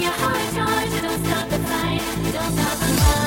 your heart, Georgia, don't stop the fight, don't stop the fight.